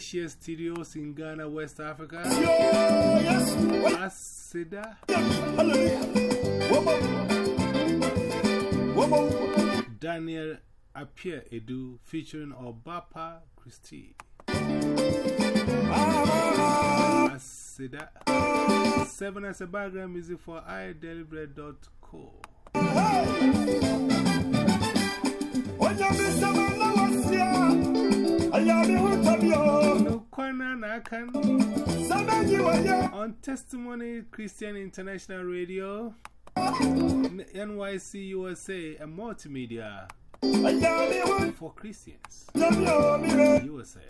Audition Studios in Ghana, West Africa. Asida. Daniel Appear Edu featuring Obapa Christie. Asida. Seven as a background music for iDeliberate.co. No Nakan on Testimony Christian International Radio, NYC USA, and multimedia for Christians. USA.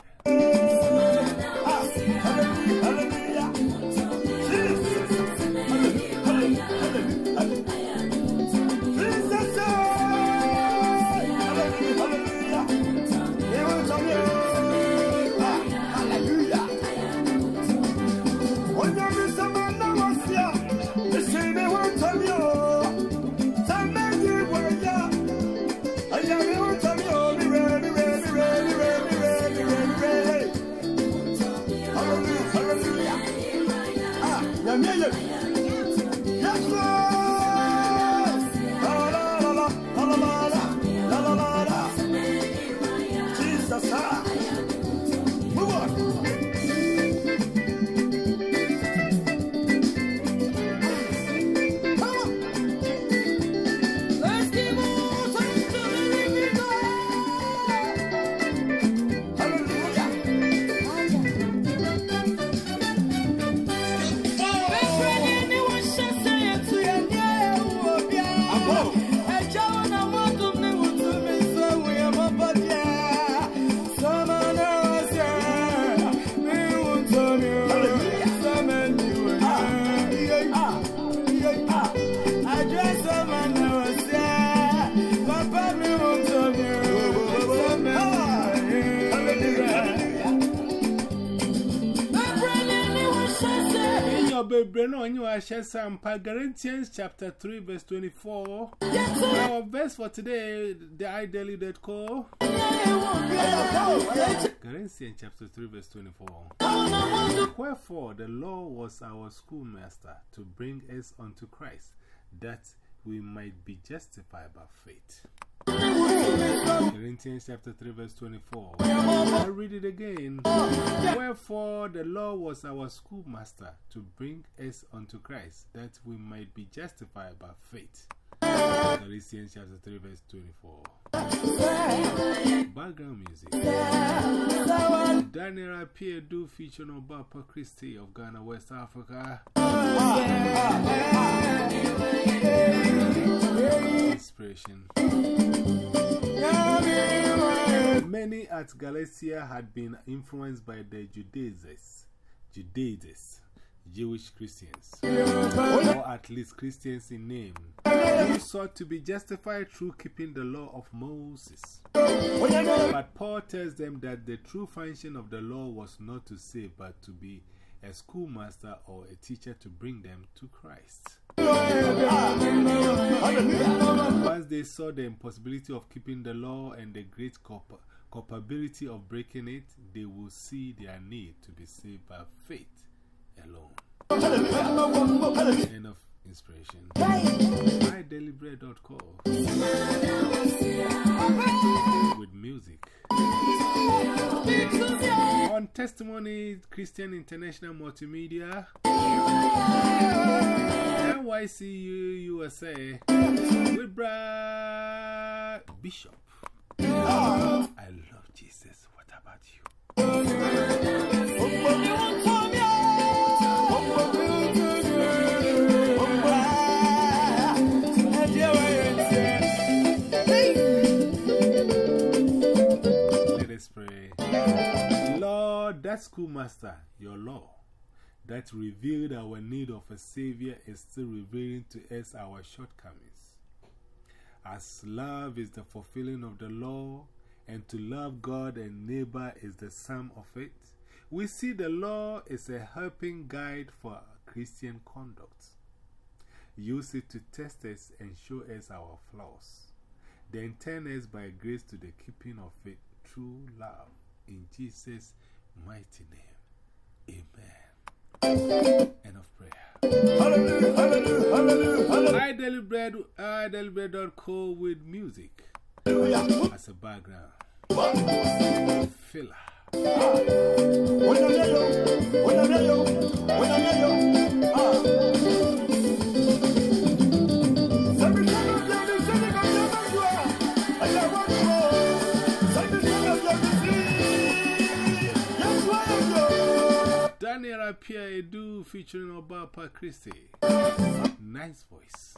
Yes, sir. Galatians chapter 3, verse 24. Our verse for today, the iDaily.co. Galatians chapter 3, verse 24. Wherefore the law was our schoolmaster to bring us unto Christ, that we might be justified by faith. Corinthians chapter 3, verse 24. I'll read it again. Oh, Wherefore the law was our schoolmaster to bring us unto Christ, that we might be justified by faith. Corinthians chapter 3, verse 24. Background music. Daniel do feature on Bapa Christie of Ghana, West Africa. Inspiration. Many at Galatia had been influenced by the Judaizers, Judaizers, Jewish Christians, or at least Christians in name, who sought to be justified through keeping the law of Moses. But Paul tells them that the true function of the law was not to save, but to be a schoolmaster or a teacher to bring them to Christ. Once they saw the impossibility of keeping the law and the great culpability of breaking it, they will see their need to be saved by faith. End of inspiration. iDeliberate.co with music. On Testimony Christian International Multimedia, NYCU USA with Brad Bishop. Ah. I love Jesus. What about you? Schoolmaster, your law, that revealed our need of a Savior is still revealing to us our shortcomings. As love is the fulfilling of the law, and to love God and neighbor is the sum of it, we see the law is a helping guide for Christian conduct. Use it to test us and show us our flaws. Then turn us by grace to the keeping of it true love. In Jesus' mighty name. Amen. End of prayer. Hallelujah, hallelujah, hallelujah, hallelujah. I deliberate, I deliberate.co with music as a background. Filler. Daniel featuring Obaapa Christy. Nice voice.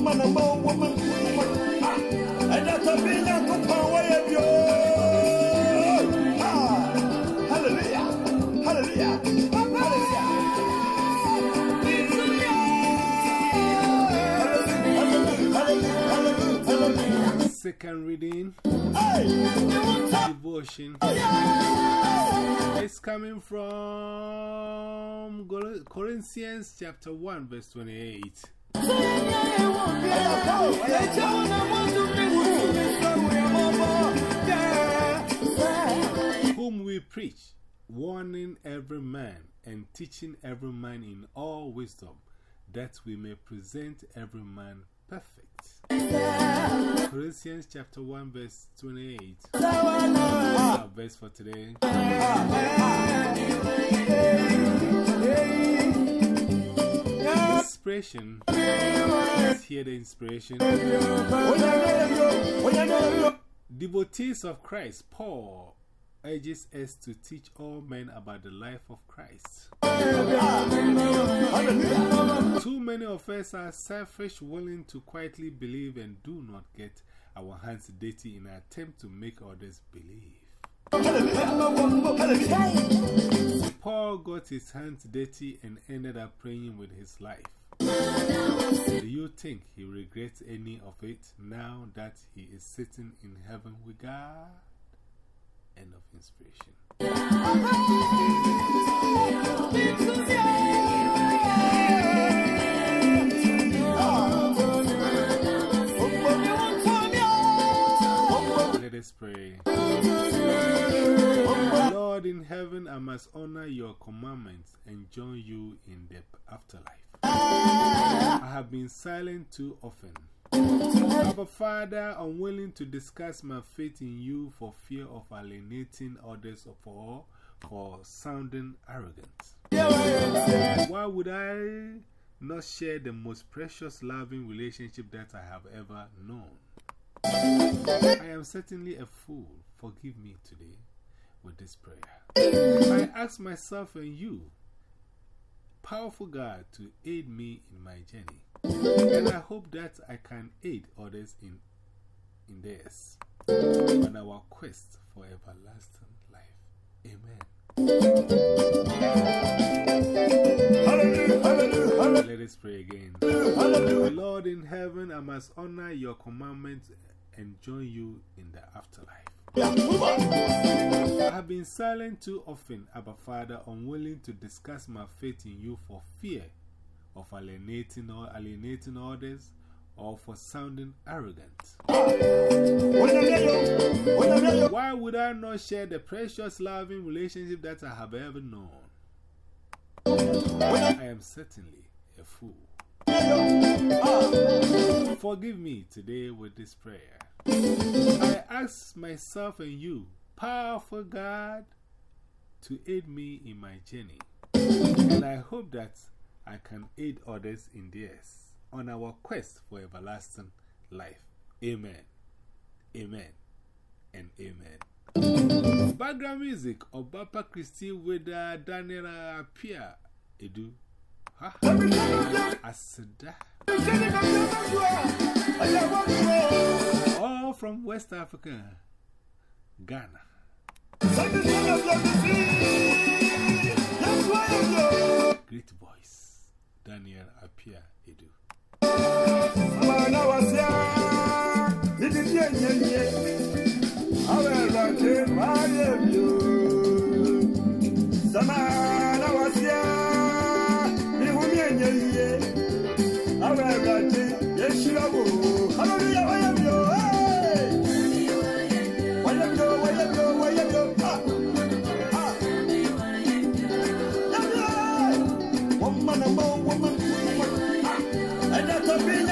Woman, a man, woman, ah! And that's a big uncle, wayabyo! Ah! Hallelujah! Hallelujah! Hallelujah! Second reading, devotion, is coming from Colossians chapter 1, verse 28. Whom we preach, warning every man and teaching every man in all wisdom, that we may present every man perfect. Colossians chapter 1, verse 28. Our verse for today. Inspiration. Let's hear the inspiration. Devotees of Christ, Paul urges us to teach all men about the life of Christ. Too many of us are selfish, willing to quietly believe and do not get our hands dirty in an attempt to make others believe. Paul got his hands dirty and ended up praying with his life. Do you think he regrets any of it now that he is sitting in heaven with God? End of inspiration. Let us pray. I must honor your commandments and join you in the afterlife. I have been silent too often. Abba Father, unwilling to discuss my faith in you for fear of alienating others or for sounding arrogant. Why would I not share the most precious, loving relationship that I have ever known? I am certainly a fool. Forgive me today with this prayer. I ask myself and you, powerful God, to aid me in my journey. And I hope that I can aid others in, in theirs on our quest for everlasting life. Amen. Let us pray again. Lord in heaven, I must honor your commandments and join you in the afterlife. I have been silent too often, Abba Father, unwilling to discuss my faith in you for fear of alienating, or alienating others or for sounding arrogant. Why would I not share the precious, loving relationship that I have ever known? I am certainly a fool. Forgive me today with this prayer. Ask myself and you, powerful God, to aid me in my journey. And I hope that I can aid others in theirs on our quest for everlasting life. Amen. Amen. And amen. Background music of Bapa Christie with uh, Pia Edu. Ha Asada. from West Africa, Ghana. Great voice, Daniel Apia Edu. Awa ẹ̀dá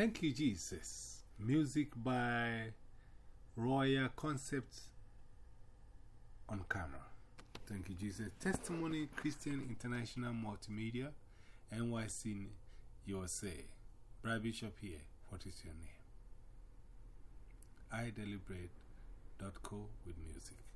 Thank you, Jesus. Music by Royal Concepts on camera. Thank you, Jesus. Testimony Christian International Multimedia, NYC USA. Brad Bishop here. What is your name? I iDeliberate.co with music.